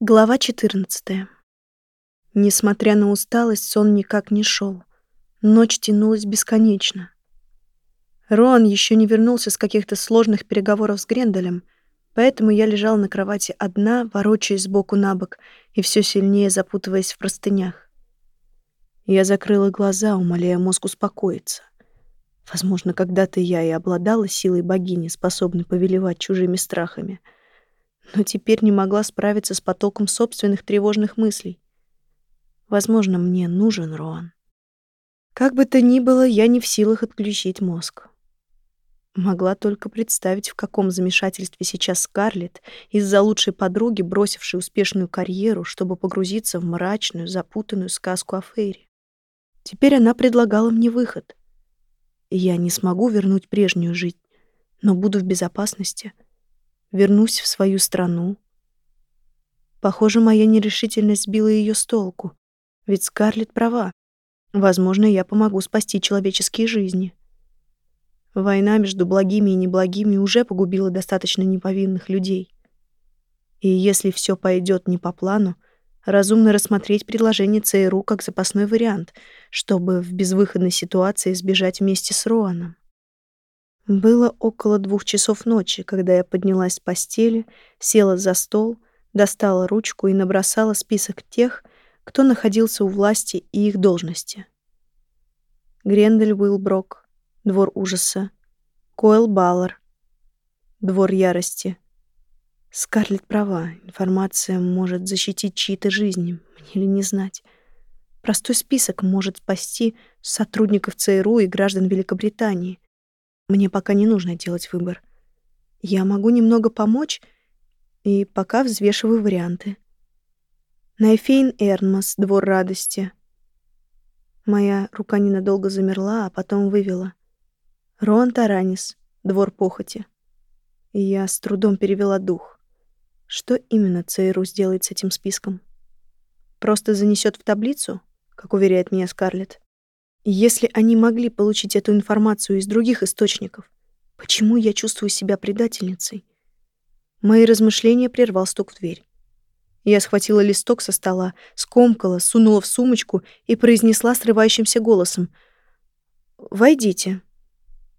Глава 14. Несмотря на усталость, сон никак не шел. Ночь тянулась бесконечно. Роан еще не вернулся с каких-то сложных переговоров с Гренделем, поэтому я лежала на кровати одна, ворочаясь сбоку на бок и все сильнее запутываясь в простынях. Я закрыла глаза, умоляя мозг успокоиться. Возможно, когда-то я и обладала силой богини, способной повелевать чужими страхами — но теперь не могла справиться с потоком собственных тревожных мыслей. Возможно, мне нужен Роан. Как бы то ни было, я не в силах отключить мозг. Могла только представить, в каком замешательстве сейчас Скарлетт из-за лучшей подруги, бросившей успешную карьеру, чтобы погрузиться в мрачную, запутанную сказку о Фейре. Теперь она предлагала мне выход. я не смогу вернуть прежнюю жизнь, но буду в безопасности — вернусь в свою страну. Похоже, моя нерешительность сбила ее с толку. Ведь Скарлетт права. Возможно, я помогу спасти человеческие жизни. Война между благими и неблагими уже погубила достаточно неповинных людей. И если все пойдет не по плану, разумно рассмотреть предложение ЦРУ как запасной вариант, чтобы в безвыходной ситуации сбежать вместе с Роаном. Было около двух часов ночи, когда я поднялась с постели, села за стол, достала ручку и набросала список тех, кто находился у власти и их должности. Грендель Уилброк, Двор ужаса, Койл Баллар, Двор ярости. Скарлетт права, информация может защитить чьи-то жизни, мне ли не знать. Простой список может спасти сотрудников ЦРУ и граждан Великобритании — мне пока не нужно делать выбор. Я могу немного помочь и пока взвешиваю варианты. Найфейн Эрнмас, двор радости. Моя рука ненадолго замерла, а потом вывела. Роан Таранис, двор похоти. И я с трудом перевела дух. Что именно ЦРУ сделает с этим списком? Просто занесет в таблицу, как уверяет меня Скарлетт? Если они могли получить эту информацию из других источников, почему я чувствую себя предательницей? Мои размышления прервал стук в дверь. Я схватила листок со стола, скомкала, сунула в сумочку и произнесла срывающимся голосом. «Войдите».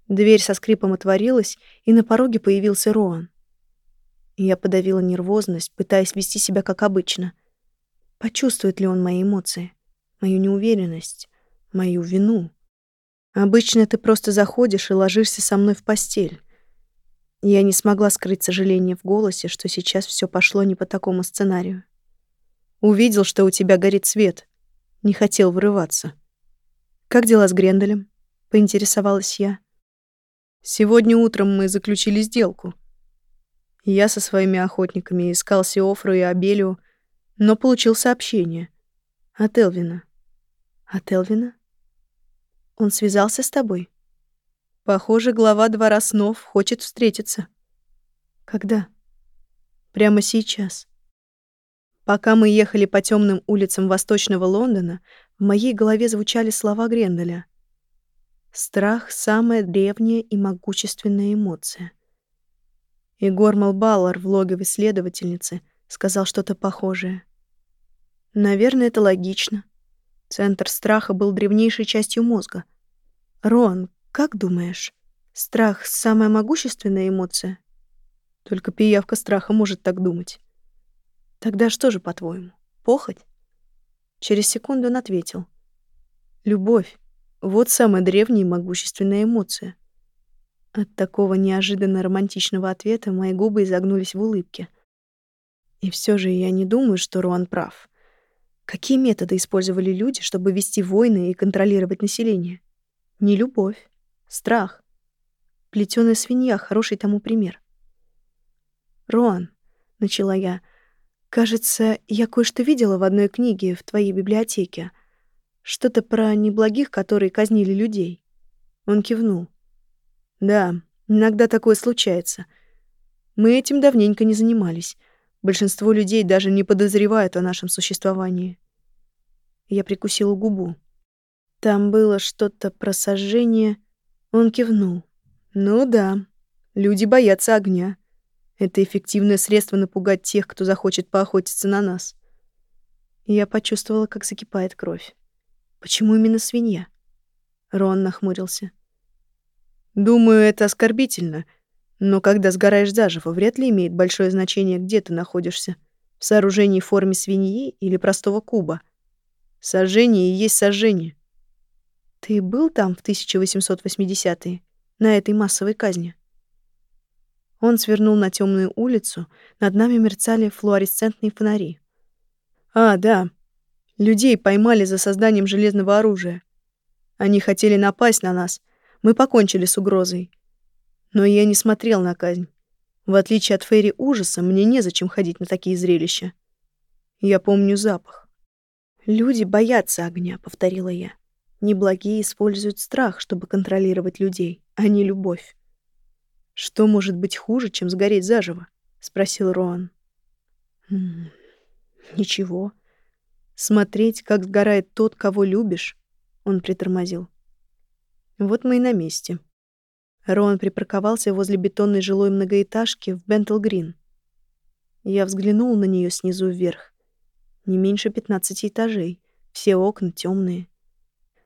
Дверь со скрипом отворилась, и на пороге появился Роан. Я подавила нервозность, пытаясь вести себя как обычно. Почувствует ли он мои эмоции, мою неуверенность, мою вину. Обычно ты просто заходишь и ложишься со мной в постель. Я не смогла скрыть сожаление в голосе, что сейчас все пошло не по такому сценарию. Увидел, что у тебя горит свет. Не хотел врываться. «Как дела с Гренделем?» — поинтересовалась я. «Сегодня утром мы заключили сделку. Я со своими охотниками искал Сиофру и Абелию, но получил сообщение. От Элвина. От Элвина? Он связался с тобой? Похоже, глава двора снов хочет встретиться. Когда? Прямо сейчас. Пока мы ехали по темным улицам восточного Лондона, в моей голове звучали слова Гренделя. Страх — самая древняя и могущественная эмоция. И Гормал Баллар в логове следовательницы сказал что-то похожее. Наверное, это логично. Центр страха был древнейшей частью мозга. Рон, как думаешь, страх — самая могущественная эмоция? Только пиявка страха может так думать. Тогда что же, по-твоему, похоть? Через секунду он ответил. Любовь — вот самая древняя и могущественная эмоция. От такого неожиданно романтичного ответа мои губы изогнулись в улыбке. И все же я не думаю, что Руан прав — Какие методы использовали люди, чтобы вести войны и контролировать население? Не любовь, страх. Плетёная свинья — хороший тому пример. «Роан», — начала я, — «кажется, я кое-что видела в одной книге в твоей библиотеке. Что-то про неблагих, которые казнили людей». Он кивнул. «Да, иногда такое случается. Мы этим давненько не занимались. Большинство людей даже не подозревают о нашем существовании. Я прикусила губу. Там было что-то про сожжение. Он кивнул. Ну да, люди боятся огня. Это эффективное средство напугать тех, кто захочет поохотиться на нас. Я почувствовала, как закипает кровь. Почему именно свинья? Рон нахмурился. Думаю, это оскорбительно, но когда сгораешь заживо, вряд ли имеет большое значение, где ты находишься. В сооружении в форме свиньи или простого куба. Сожжение есть сожжение. Ты был там в 1880-е, на этой массовой казни? Он свернул на темную улицу, над нами мерцали флуоресцентные фонари. А, да. Людей поймали за созданием железного оружия. Они хотели напасть на нас. Мы покончили с угрозой. Но я не смотрел на казнь. В отличие от Фейри ужаса, мне незачем ходить на такие зрелища. Я помню запах. «Люди боятся огня», — повторила я. Неблагие используют страх, чтобы контролировать людей, а не любовь. «Что может быть хуже, чем сгореть заживо?» — спросил Роан. «М ничего Смотреть, как сгорает тот, кого любишь?» Он притормозил. «Вот мы и на месте». Роан припарковался возле бетонной жилой многоэтажки в Бентл-Грин. Я взглянул на нее снизу вверх. Не меньше 15 этажей, все окна темные.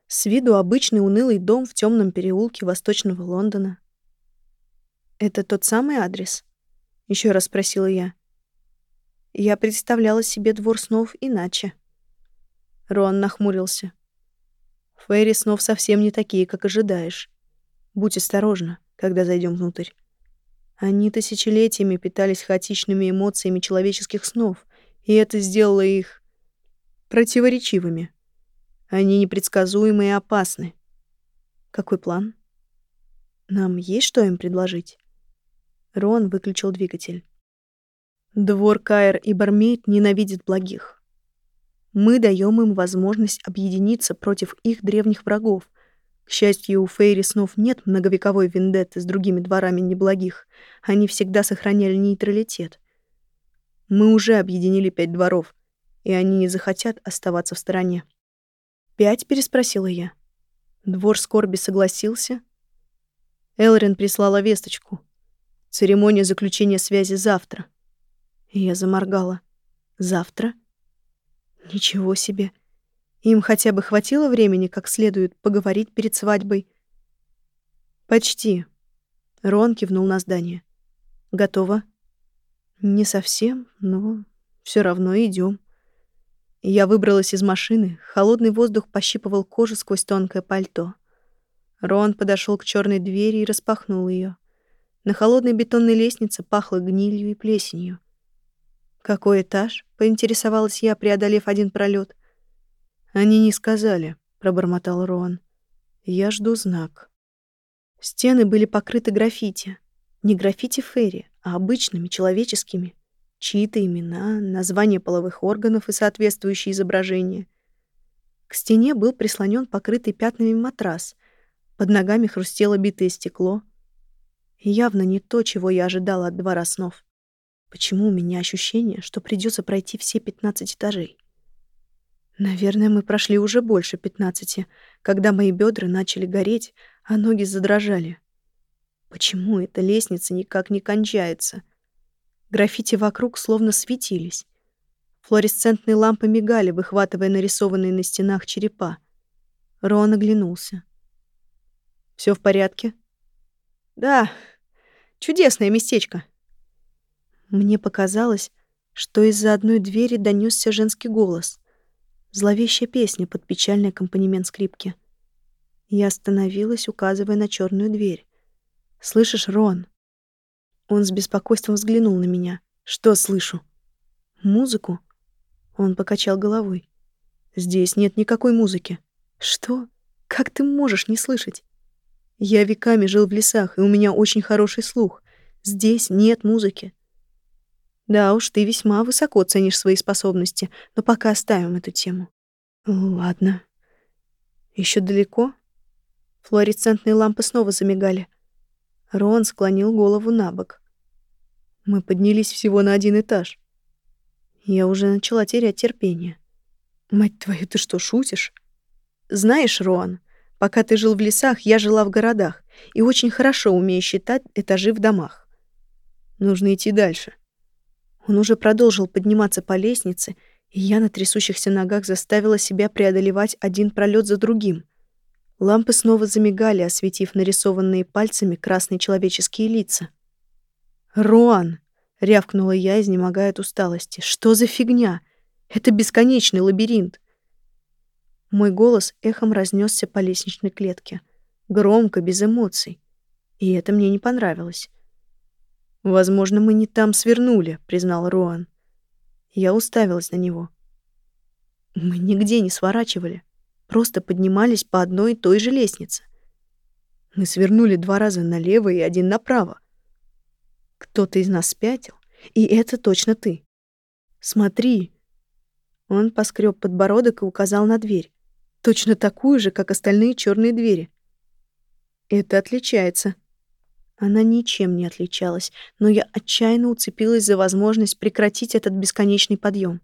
С виду обычный унылый дом в темном переулке восточного Лондона. «Это тот самый адрес?» — еще раз спросила я. Я представляла себе двор снов иначе. Рон нахмурился. Фейри снов совсем не такие, как ожидаешь. Будь осторожна, когда зайдем внутрь. Они тысячелетиями питались хаотичными эмоциями человеческих снов, и это сделало их противоречивыми. Они непредсказуемы и опасны. Какой план? Нам есть что им предложить? Рон выключил двигатель. Двор Каэр и Бармейт ненавидят благих. Мы даем им возможность объединиться против их древних врагов, к счастью, у Фейри снов нет многовековой вендетты с другими дворами неблагих. Они всегда сохраняли нейтралитет. Мы уже объединили пять дворов, и они не захотят оставаться в стороне. «Пять?» — переспросила я. Двор скорби согласился. Элрин прислала весточку. Церемония заключения связи завтра. Я заморгала. Завтра? Ничего себе. Им хотя бы хватило времени как следует поговорить перед свадьбой. Почти. Рон кивнул на здание. Готово. Не совсем, но все равно идем. Я выбралась из машины, холодный воздух пощипывал кожу сквозь тонкое пальто. Рон подошел к черной двери и распахнул ее. На холодной бетонной лестнице пахло гнилью и плесенью. «Какой этаж?» — поинтересовалась я, преодолев один пролет. «Они не сказали», — пробормотал Роан. «Я жду знак». Стены были покрыты граффити. Не граффити Ферри, а обычными, человеческими. Чьи-то имена, названия половых органов и соответствующие изображения. К стене был прислонен покрытый пятнами матрас. Под ногами хрустело битое стекло. Явно не то, чего я ожидала от двора снов. Почему у меня ощущение, что придется пройти все 15 этажей? Наверное, мы прошли уже больше пятнадцати, когда мои бедра начали гореть, а ноги задрожали. Почему эта лестница никак не кончается? Граффити вокруг словно светились. Флуоресцентные лампы мигали, выхватывая нарисованные на стенах черепа. Рон оглянулся. Все в порядке?» «Да, чудесное местечко». Мне показалось, что из-за одной двери донесся женский голос. Зловещая песня под печальный аккомпанемент скрипки. Я остановилась, указывая на черную дверь. «Слышишь, Рон?» Он с беспокойством взглянул на меня. «Что слышу?» «Музыку?» Он покачал головой. «Здесь нет никакой музыки». «Что? Как ты можешь не слышать?» «Я веками жил в лесах, и у меня очень хороший слух. Здесь нет музыки». Да уж, ты весьма высоко ценишь свои способности, но пока оставим эту тему. Ладно. Еще далеко? Флуоресцентные лампы снова замигали. Рон склонил голову на бок. Мы поднялись всего на один этаж. Я уже начала терять терпение. Мать твою, ты что, шутишь? Знаешь, Рон, пока ты жил в лесах, я жила в городах и очень хорошо умею считать этажи в домах. Нужно идти дальше. Он уже продолжил подниматься по лестнице, и я на трясущихся ногах заставила себя преодолевать один пролет за другим. Лампы снова замигали, осветив нарисованные пальцами красные человеческие лица. «Руан!» — рявкнула я, изнемогая от усталости. «Что за фигня? Это бесконечный лабиринт!» Мой голос эхом разнесся по лестничной клетке. Громко, без эмоций. И это мне не понравилось. «Возможно, мы не там свернули», — признал Руан. Я уставилась на него. Мы нигде не сворачивали, просто поднимались по одной и той же лестнице. Мы свернули два раза налево и один направо. Кто-то из нас спятил, и это точно ты. Смотри. Он поскреб подбородок и указал на дверь, точно такую же, как остальные черные двери. Это отличается, она ничем не отличалась, но я отчаянно уцепилась за возможность прекратить этот бесконечный подъем.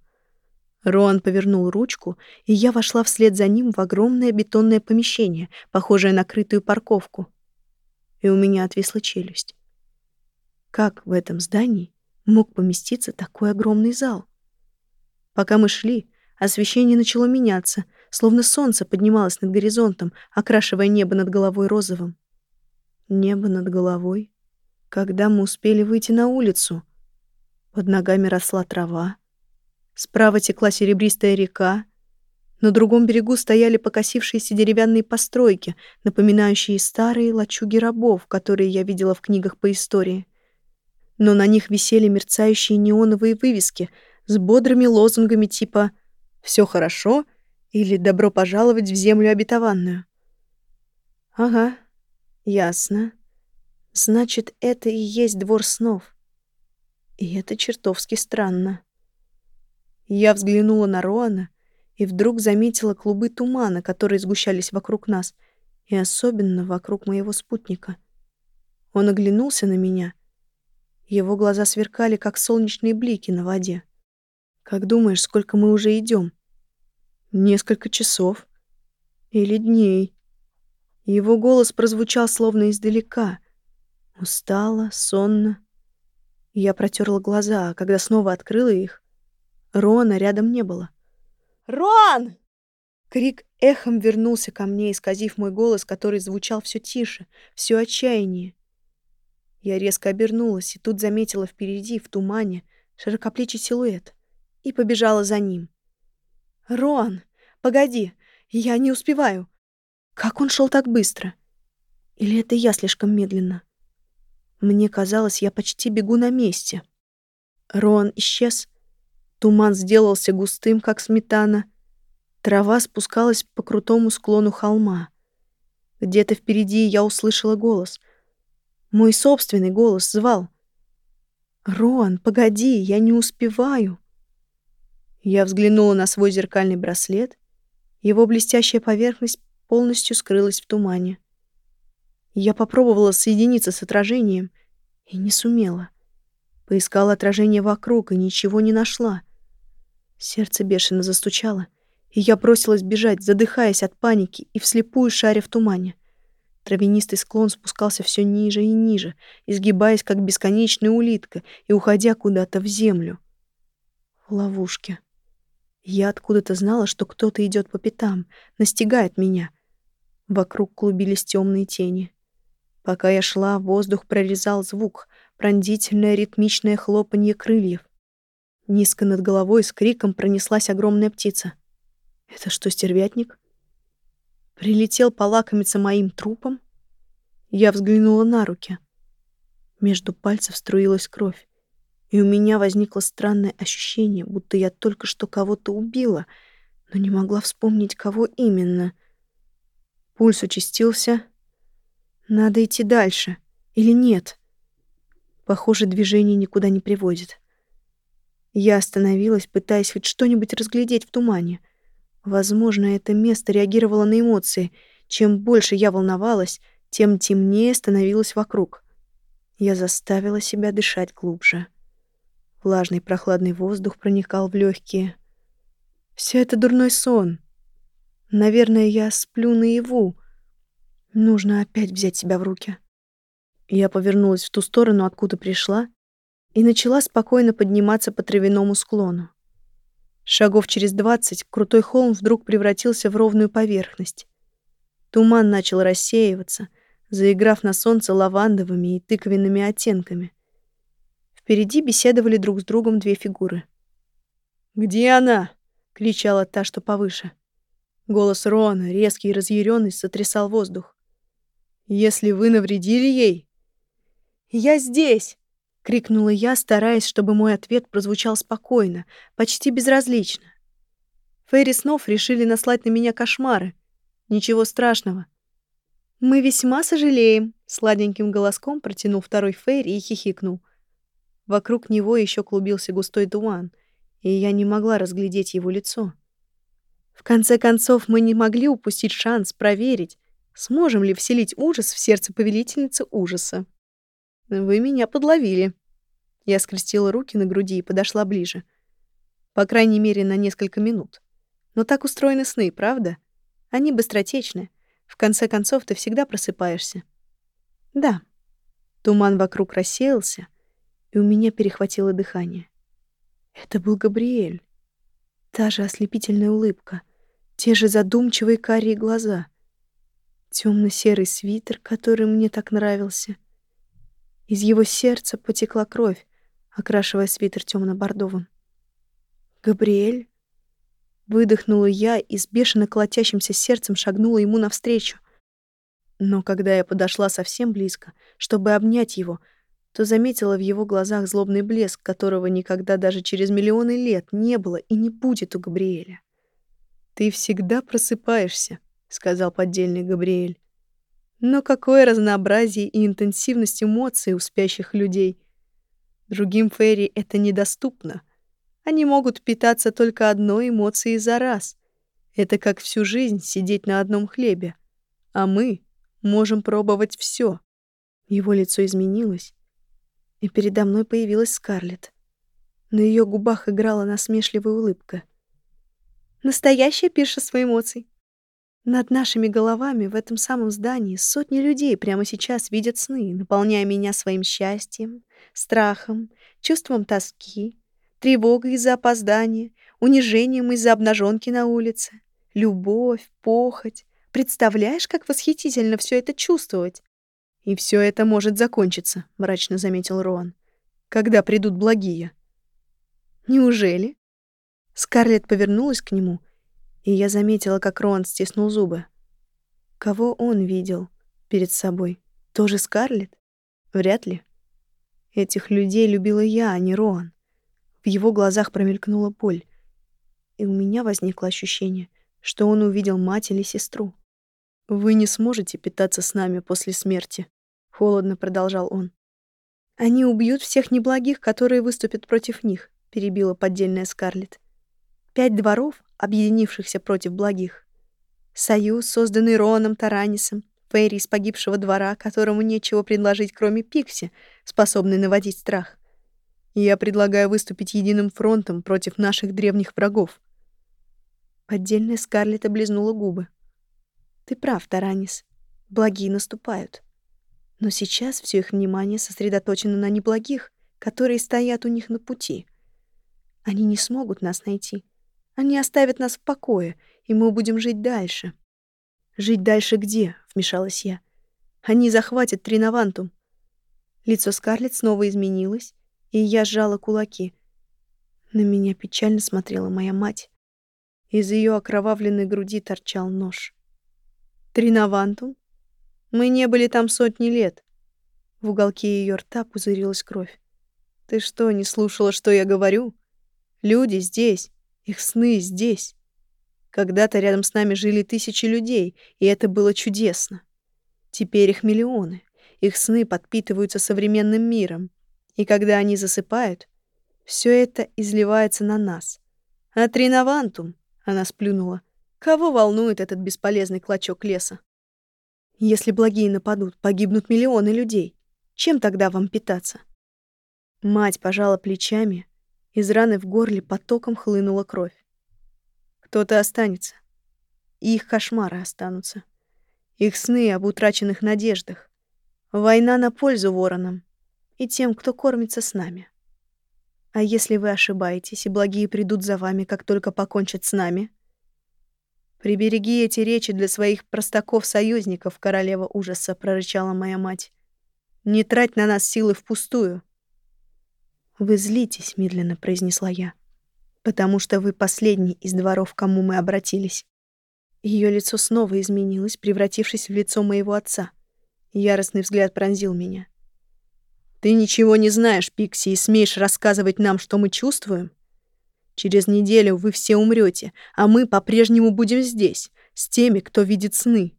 Роан повернул ручку, и я вошла вслед за ним в огромное бетонное помещение, похожее на крытую парковку. И у меня отвисла челюсть. Как в этом здании мог поместиться такой огромный зал? Пока мы шли, освещение начало меняться, словно солнце поднималось над горизонтом, окрашивая небо над головой розовым. Небо над головой. Когда мы успели выйти на улицу? Под ногами росла трава. Справа текла серебристая река. На другом берегу стояли покосившиеся деревянные постройки, напоминающие старые лачуги рабов, которые я видела в книгах по истории. Но на них висели мерцающие неоновые вывески с бодрыми лозунгами типа «Все хорошо» или «Добро пожаловать в землю обетованную». Ага, Ясно. Значит, это и есть двор снов. И это чертовски странно. Я взглянула на Роана и вдруг заметила клубы тумана, которые сгущались вокруг нас, и особенно вокруг моего спутника. Он оглянулся на меня. Его глаза сверкали, как солнечные блики на воде. Как думаешь, сколько мы уже идем? Несколько часов. Или дней. Его голос прозвучал словно издалека. Устала, сонно. Я протерла глаза, а когда снова открыла их, Рона рядом не было. «Рон!» Крик эхом вернулся ко мне, исказив мой голос, который звучал все тише, все отчаяние. Я резко обернулась и тут заметила впереди, в тумане, широкоплечий силуэт и побежала за ним. «Рон, погоди, я не успеваю. Как он шел так быстро? Или это я слишком медленно? Мне казалось, я почти бегу на месте. Рон исчез. Туман сделался густым, как сметана. Трава спускалась по крутому склону холма. Где-то впереди я услышала голос. Мой собственный голос звал. «Рон, погоди, я не успеваю». Я взглянула на свой зеркальный браслет. Его блестящая поверхность полностью скрылась в тумане. Я попробовала соединиться с отражением и не сумела. Поискала отражение вокруг и ничего не нашла. Сердце бешено застучало, и я бросилась бежать, задыхаясь от паники и вслепую шаря в тумане. Травянистый склон спускался все ниже и ниже, изгибаясь, как бесконечная улитка, и уходя куда-то в землю. В ловушке. Я откуда-то знала, что кто-то идет по пятам, настигает меня — Вокруг клубились темные тени. Пока я шла, воздух прорезал звук, пронзительное ритмичное хлопанье крыльев. Низко над головой с криком пронеслась огромная птица. Это что, стервятник? Прилетел полакомиться моим трупом? Я взглянула на руки. Между пальцев струилась кровь, и у меня возникло странное ощущение, будто я только что кого-то убила, но не могла вспомнить, кого именно — Пульс участился. Надо идти дальше. Или нет? Похоже, движение никуда не приводит. Я остановилась, пытаясь хоть что-нибудь разглядеть в тумане. Возможно, это место реагировало на эмоции. Чем больше я волновалась, тем темнее становилось вокруг. Я заставила себя дышать глубже. Влажный прохладный воздух проникал в легкие. Все это дурной сон. Наверное, я сплю наяву. Нужно опять взять себя в руки. Я повернулась в ту сторону, откуда пришла, и начала спокойно подниматься по травяному склону. Шагов через двадцать крутой холм вдруг превратился в ровную поверхность. Туман начал рассеиваться, заиграв на солнце лавандовыми и тыквенными оттенками. Впереди беседовали друг с другом две фигуры. «Где она?» — кричала та, что повыше. Голос Рона, резкий и разъяренный, сотрясал воздух. «Если вы навредили ей...» «Я здесь!» — крикнула я, стараясь, чтобы мой ответ прозвучал спокойно, почти безразлично. Фейри снов решили наслать на меня кошмары. Ничего страшного. «Мы весьма сожалеем», — сладеньким голоском протянул второй Фейри и хихикнул. Вокруг него еще клубился густой туман, и я не могла разглядеть его лицо. В конце концов, мы не могли упустить шанс проверить, сможем ли вселить ужас в сердце повелительницы ужаса. Вы меня подловили. Я скрестила руки на груди и подошла ближе. По крайней мере, на несколько минут. Но так устроены сны, правда? Они быстротечны. В конце концов, ты всегда просыпаешься. Да. Туман вокруг рассеялся, и у меня перехватило дыхание. Это был Габриэль. Та же ослепительная улыбка, те же задумчивые карие глаза, темно-серый свитер, который мне так нравился. Из его сердца потекла кровь, окрашивая свитер темно-бордовым. Габриэль выдохнула я и с бешено колотящимся сердцем шагнула ему навстречу. Но когда я подошла совсем близко, чтобы обнять его, то заметила в его глазах злобный блеск, которого никогда даже через миллионы лет не было и не будет у Габриэля. «Ты всегда просыпаешься», — сказал поддельный Габриэль. «Но какое разнообразие и интенсивность эмоций у спящих людей. Другим Ферри это недоступно. Они могут питаться только одной эмоцией за раз. Это как всю жизнь сидеть на одном хлебе. А мы можем пробовать все. Его лицо изменилось, и передо мной появилась Скарлетт. На ее губах играла насмешливая улыбка. Настоящее пиршество эмоций. Над нашими головами в этом самом здании сотни людей прямо сейчас видят сны, наполняя меня своим счастьем, страхом, чувством тоски, тревогой из-за опоздания, унижением из-за обнаженки на улице, любовь, похоть. Представляешь, как восхитительно все это чувствовать? «И все это может закончиться», — мрачно заметил Роан. «Когда придут благие?» «Неужели?» Скарлетт повернулась к нему, и я заметила, как Роан стиснул зубы. Кого он видел перед собой? Тоже Скарлетт? Вряд ли. Этих людей любила я, а не Роан. В его глазах промелькнула боль, и у меня возникло ощущение, что он увидел мать или сестру. «Вы не сможете питаться с нами после смерти», холодно продолжал он. Они убьют всех неблагих, которые выступят против них, перебила поддельная Скарлетт. Пять дворов, объединившихся против благих. Союз, созданный Роном Таранисом, Фейри из погибшего двора, которому нечего предложить, кроме Пикси, способный наводить страх. Я предлагаю выступить единым фронтом против наших древних врагов. Поддельная Скарлетт облизнула губы. Ты прав, Таранис. Благие наступают. Но сейчас все их внимание сосредоточено на неблагих, которые стоят у них на пути. Они не смогут нас найти. Они оставят нас в покое, и мы будем жить дальше. «Жить дальше где?» — вмешалась я. «Они захватят Тринавантум». Лицо Скарлетт снова изменилось, и я сжала кулаки. На меня печально смотрела моя мать. Из ее окровавленной груди торчал нож. «Тринавантум? Мы не были там сотни лет. В уголке ее рта пузырилась кровь. Ты что, не слушала, что я говорю? Люди здесь, их сны здесь. Когда-то рядом с нами жили тысячи людей, и это было чудесно. Теперь их миллионы. Их сны подпитываются современным миром. И когда они засыпают, все это изливается на нас. А Тринавантум, она сплюнула, кого волнует этот бесполезный клочок леса? Если благие нападут, погибнут миллионы людей. Чем тогда вам питаться? Мать пожала плечами, из раны в горле потоком хлынула кровь. Кто-то останется. И их кошмары останутся. Их сны об утраченных надеждах. Война на пользу воронам и тем, кто кормится с нами. А если вы ошибаетесь, и благие придут за вами, как только покончат с нами? Прибереги эти речи для своих простаков-союзников, королева ужаса, прорычала моя мать. Не трать на нас силы впустую. Вы злитесь, медленно произнесла я, потому что вы последний из дворов, к кому мы обратились. Ее лицо снова изменилось, превратившись в лицо моего отца. Яростный взгляд пронзил меня. Ты ничего не знаешь, Пикси, и смеешь рассказывать нам, что мы чувствуем? Через неделю вы все умрете, а мы по-прежнему будем здесь, с теми, кто видит сны.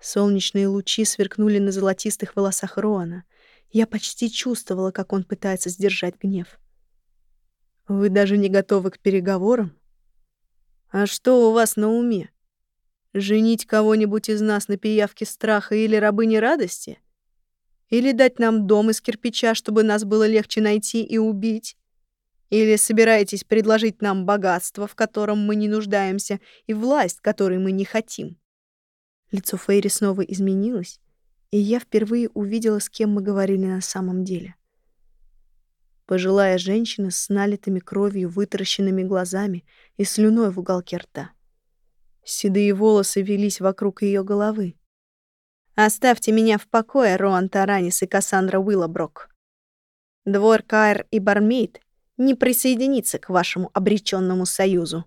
Солнечные лучи сверкнули на золотистых волосах Роана. Я почти чувствовала, как он пытается сдержать гнев. Вы даже не готовы к переговорам? А что у вас на уме? Женить кого-нибудь из нас на пиявке страха или рабыни радости? Или дать нам дом из кирпича, чтобы нас было легче найти и убить? Или собираетесь предложить нам богатство, в котором мы не нуждаемся, и власть, которой мы не хотим?» Лицо Фейри снова изменилось, и я впервые увидела, с кем мы говорили на самом деле. Пожилая женщина с налитыми кровью, вытаращенными глазами и слюной в уголке рта. Седые волосы велись вокруг ее головы. Оставьте меня в покое, Роан Таранис и Кассандра Уиллоброк. Двор Кайр и Бармейт не присоединится к вашему обреченному союзу.